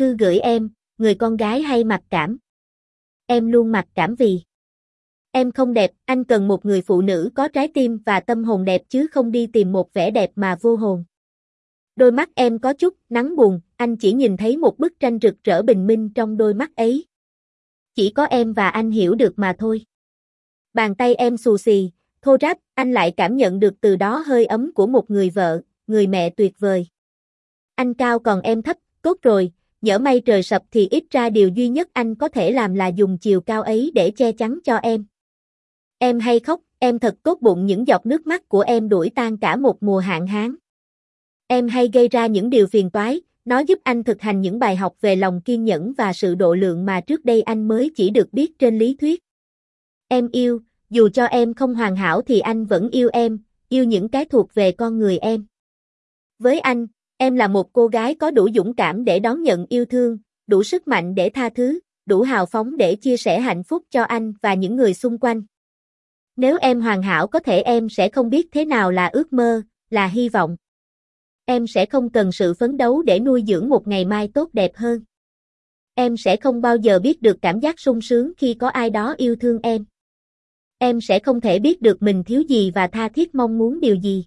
thư gửi em, người con gái hay mặc cảm. Em luôn mặc cảm vì Em không đẹp, anh cần một người phụ nữ có trái tim và tâm hồn đẹp chứ không đi tìm một vẻ đẹp mà vô hồn. Đôi mắt em có chút nắng buồn, anh chỉ nhìn thấy một bức tranh rực rỡ bình minh trong đôi mắt ấy. Chỉ có em và anh hiểu được mà thôi. Bàn tay em xù xì, thô ráp, anh lại cảm nhận được từ đó hơi ấm của một người vợ, người mẹ tuyệt vời. Anh cao còn em thấp, tốt rồi, nhỡ may trời sập thì ít ra điều duy nhất anh có thể làm là dùng chiều cao ấy để che chắn cho em. Em hay khóc, em thật tốt bụng những giọt nước mắt của em đuổi tan cả một mùa hạn hán. Em hay gây ra những điều phiền toái, nó giúp anh thực hành những bài học về lòng kiên nhẫn và sự độ lượng mà trước đây anh mới chỉ được biết trên lý thuyết. Em yêu, dù cho em không hoàn hảo thì anh vẫn yêu em, yêu những cái thuộc về con người em. Với anh, em là một cô gái có đủ dũng cảm để đón nhận yêu thương, đủ sức mạnh để tha thứ, đủ hào phóng để chia sẻ hạnh phúc cho anh và những người xung quanh. Nếu em hoàn hảo có thể em sẽ không biết thế nào là ước mơ, là hy vọng. Em sẽ không cần sự phấn đấu để nuôi dưỡng một ngày mai tốt đẹp hơn. Em sẽ không bao giờ biết được cảm giác sung sướng khi có ai đó yêu thương em. Em sẽ không thể biết được mình thiếu gì và tha thiết mong muốn điều gì.